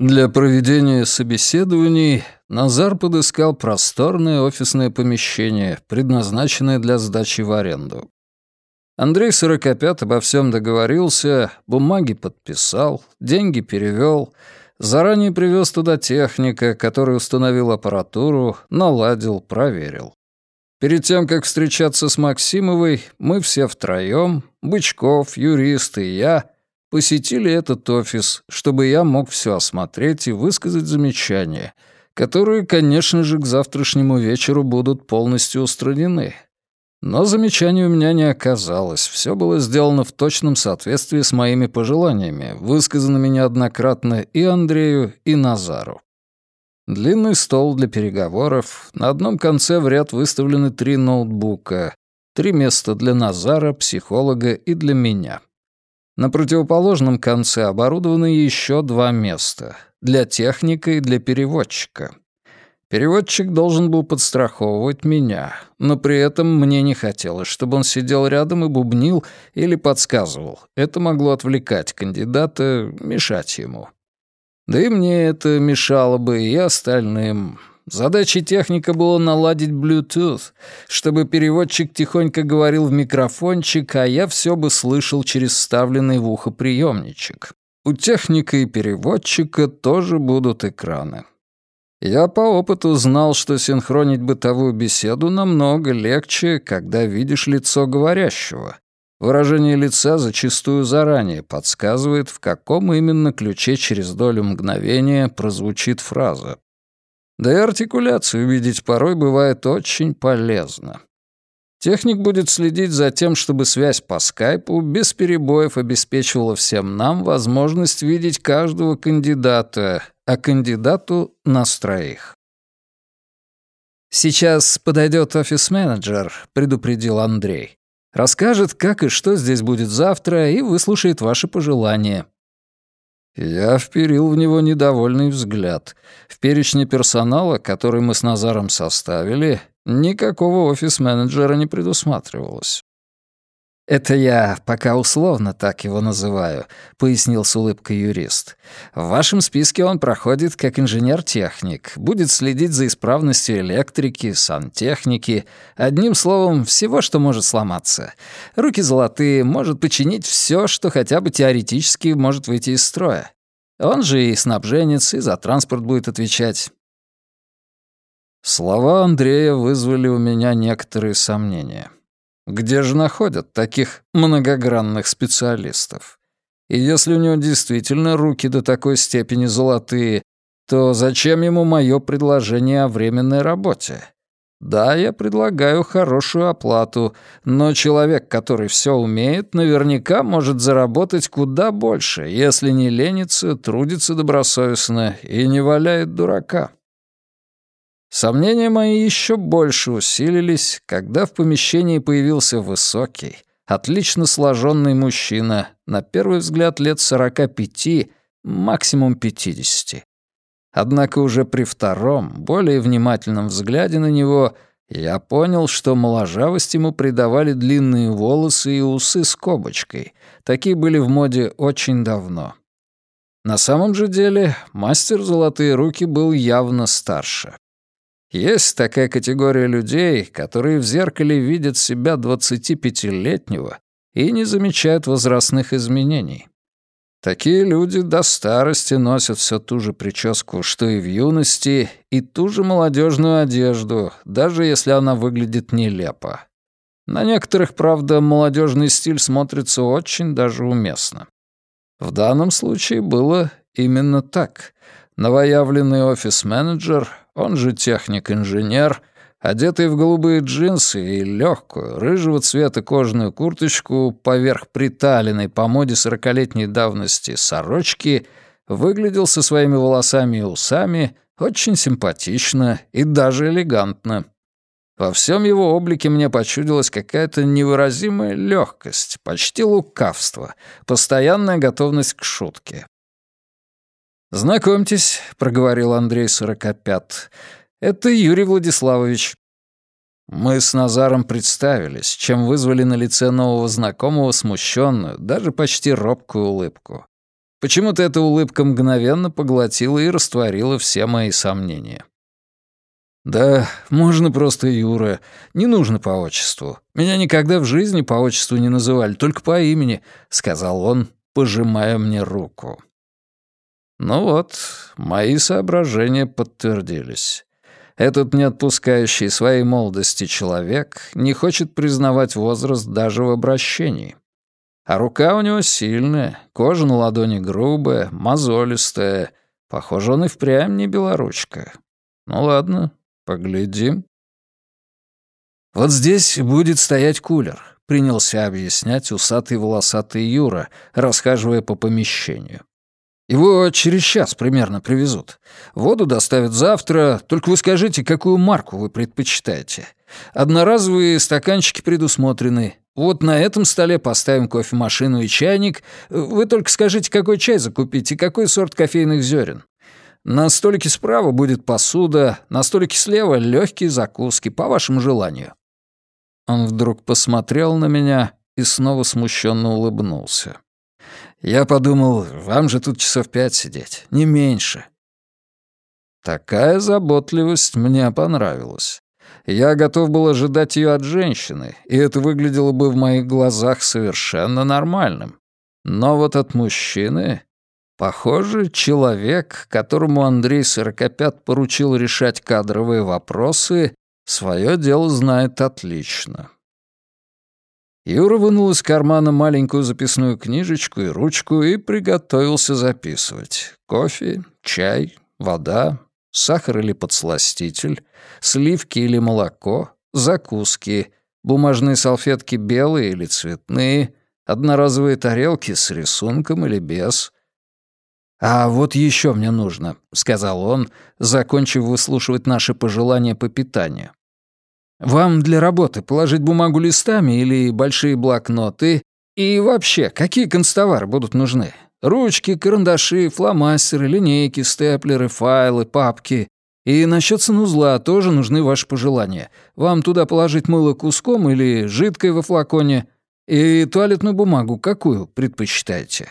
Для проведения собеседований Назар подыскал просторное офисное помещение, предназначенное для сдачи в аренду. Андрей Сорокопят обо всем договорился, бумаги подписал, деньги перевел, заранее привез туда техника, который установил аппаратуру, наладил, проверил. Перед тем, как встречаться с Максимовой, мы все втроем, Бычков, юрист и я, посетили этот офис, чтобы я мог все осмотреть и высказать замечания, которые, конечно же, к завтрашнему вечеру будут полностью устранены. Но замечаний у меня не оказалось, все было сделано в точном соответствии с моими пожеланиями, высказанными неоднократно и Андрею, и Назару. Длинный стол для переговоров, на одном конце в ряд выставлены три ноутбука, три места для Назара, психолога и для меня. На противоположном конце оборудованы еще два места — для техника и для переводчика. Переводчик должен был подстраховывать меня, но при этом мне не хотелось, чтобы он сидел рядом и бубнил или подсказывал. Это могло отвлекать кандидата, мешать ему. Да и мне это мешало бы, и остальным. Задачей техника было наладить Bluetooth, чтобы переводчик тихонько говорил в микрофончик, а я все бы слышал через вставленный в ухо приемничек. У техника и переводчика тоже будут экраны. Я по опыту знал, что синхронить бытовую беседу намного легче, когда видишь лицо говорящего. Выражение лица зачастую заранее подсказывает, в каком именно ключе через долю мгновения прозвучит фраза. Да и артикуляцию видеть порой бывает очень полезно. Техник будет следить за тем, чтобы связь по скайпу без перебоев обеспечивала всем нам возможность видеть каждого кандидата, а кандидату — нас троих. «Сейчас подойдет офис-менеджер», — предупредил Андрей. «Расскажет, как и что здесь будет завтра, и выслушает ваши пожелания. Я вперил в него недовольный взгляд. В перечне персонала, который мы с Назаром составили, никакого офис-менеджера не предусматривалось. «Это я пока условно так его называю», — пояснил с улыбкой юрист. «В вашем списке он проходит как инженер-техник, будет следить за исправностью электрики, сантехники, одним словом, всего, что может сломаться. Руки золотые, может починить все, что хотя бы теоретически может выйти из строя. Он же и снабженец, и за транспорт будет отвечать». Слова Андрея вызвали у меня некоторые сомнения. Где же находят таких многогранных специалистов? И если у него действительно руки до такой степени золотые, то зачем ему мое предложение о временной работе? Да, я предлагаю хорошую оплату, но человек, который все умеет, наверняка может заработать куда больше, если не ленится, трудится добросовестно и не валяет дурака. Сомнения мои еще больше усилились, когда в помещении появился высокий, отлично сложенный мужчина, на первый взгляд лет 45, максимум 50. Однако уже при втором, более внимательном взгляде на него я понял, что моложавость ему придавали длинные волосы и усы с кобочкой. Такие были в моде очень давно. На самом же деле мастер «Золотые руки» был явно старше. Есть такая категория людей, которые в зеркале видят себя 25-летнего и не замечают возрастных изменений. Такие люди до старости носят все ту же прическу, что и в юности, и ту же молодежную одежду, даже если она выглядит нелепо. На некоторых, правда, молодежный стиль смотрится очень даже уместно. В данном случае было именно так. Новоявленный офис-менеджер он же техник-инженер, одетый в голубые джинсы и легкую, рыжего цвета кожаную курточку поверх приталенной по моде сорокалетней давности сорочки, выглядел со своими волосами и усами очень симпатично и даже элегантно. Во всем его облике мне почудилась какая-то невыразимая легкость, почти лукавство, постоянная готовность к шутке. «Знакомьтесь», — проговорил Андрей Сорокопят, — «это Юрий Владиславович». Мы с Назаром представились, чем вызвали на лице нового знакомого смущенную, даже почти робкую улыбку. Почему-то эта улыбка мгновенно поглотила и растворила все мои сомнения. «Да, можно просто Юра. Не нужно по отчеству. Меня никогда в жизни по отчеству не называли, только по имени», — сказал он, пожимая мне руку. Ну вот, мои соображения подтвердились. Этот не отпускающий своей молодости человек не хочет признавать возраст даже в обращении. А рука у него сильная, кожа на ладони грубая, мозолистая. Похоже, он и впрямь не белоручка. Ну ладно, поглядим. Вот здесь будет стоять кулер, принялся объяснять усатый волосатый Юра, расхаживая по помещению. Его через час примерно привезут. Воду доставят завтра, только вы скажите, какую марку вы предпочитаете. Одноразовые стаканчики предусмотрены. Вот на этом столе поставим кофемашину и чайник. Вы только скажите, какой чай закупить и какой сорт кофейных зерен. На столике справа будет посуда, на столике слева легкие закуски, по вашему желанию». Он вдруг посмотрел на меня и снова смущенно улыбнулся. Я подумал, вам же тут часов пять сидеть, не меньше. Такая заботливость мне понравилась. Я готов был ожидать ее от женщины, и это выглядело бы в моих глазах совершенно нормальным. Но вот от мужчины... Похоже, человек, которому Андрей Сорокопят поручил решать кадровые вопросы, свое дело знает отлично. Юра вынул из кармана маленькую записную книжечку и ручку и приготовился записывать. Кофе, чай, вода, сахар или подсластитель, сливки или молоко, закуски, бумажные салфетки белые или цветные, одноразовые тарелки с рисунком или без. «А вот еще мне нужно», — сказал он, закончив выслушивать наши пожелания по питанию. Вам для работы положить бумагу листами или большие блокноты? И вообще, какие констовары будут нужны? Ручки, карандаши, фломастеры, линейки, степлеры, файлы, папки. И насчет санузла тоже нужны ваши пожелания. Вам туда положить мыло куском или жидкое во флаконе? И туалетную бумагу какую предпочитаете?»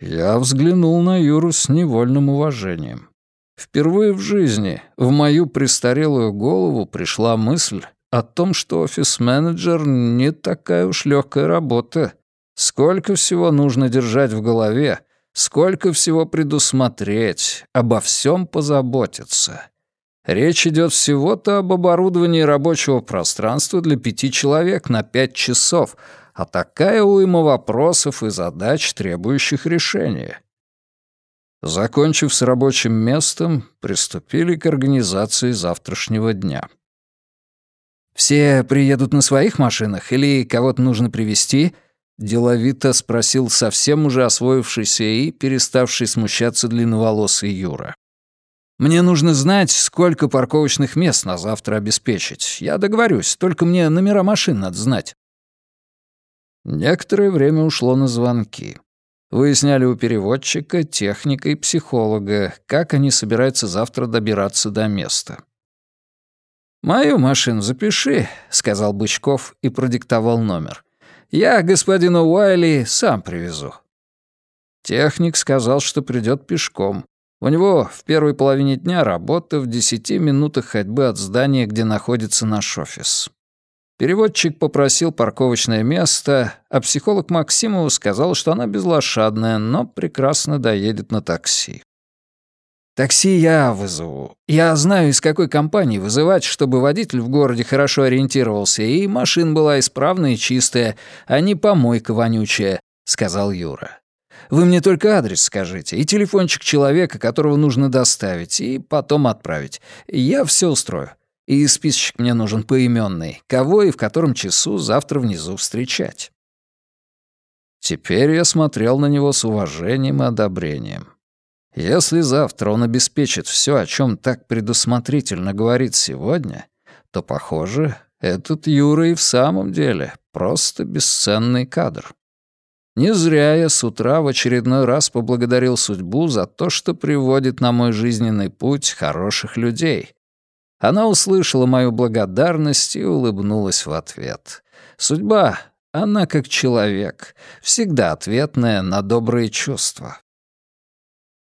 Я взглянул на Юру с невольным уважением. Впервые в жизни в мою престарелую голову пришла мысль о том, что офис-менеджер не такая уж легкая работа. Сколько всего нужно держать в голове, сколько всего предусмотреть, обо всем позаботиться. Речь идет всего-то об оборудовании рабочего пространства для пяти человек на пять часов, а такая уйма вопросов и задач, требующих решения. Закончив с рабочим местом, приступили к организации завтрашнего дня. «Все приедут на своих машинах или кого-то нужно привезти?» — деловито спросил совсем уже освоившийся и переставший смущаться длинноволосый Юра. «Мне нужно знать, сколько парковочных мест на завтра обеспечить. Я договорюсь, только мне номера машин надо знать». Некоторое время ушло на звонки. Выясняли у переводчика, техника и психолога, как они собираются завтра добираться до места. «Мою машину запиши», — сказал Бычков и продиктовал номер. «Я господину Уайли сам привезу». Техник сказал, что придет пешком. У него в первой половине дня работа в десяти минутах ходьбы от здания, где находится наш офис. Переводчик попросил парковочное место, а психолог Максимову сказал, что она безлошадная, но прекрасно доедет на такси. «Такси я вызову. Я знаю, из какой компании вызывать, чтобы водитель в городе хорошо ориентировался, и машина была исправная и чистая, а не помойка вонючая», — сказал Юра. «Вы мне только адрес скажите и телефончик человека, которого нужно доставить, и потом отправить. Я все устрою. И списочек мне нужен поименный, кого и в котором часу завтра внизу встречать. Теперь я смотрел на него с уважением и одобрением. Если завтра он обеспечит все, о чем так предусмотрительно говорит сегодня, то, похоже, этот Юра и в самом деле просто бесценный кадр. Не зря я с утра в очередной раз поблагодарил судьбу за то, что приводит на мой жизненный путь хороших людей, она услышала мою благодарность и улыбнулась в ответ. Судьба Она как человек, всегда ответная на добрые чувства.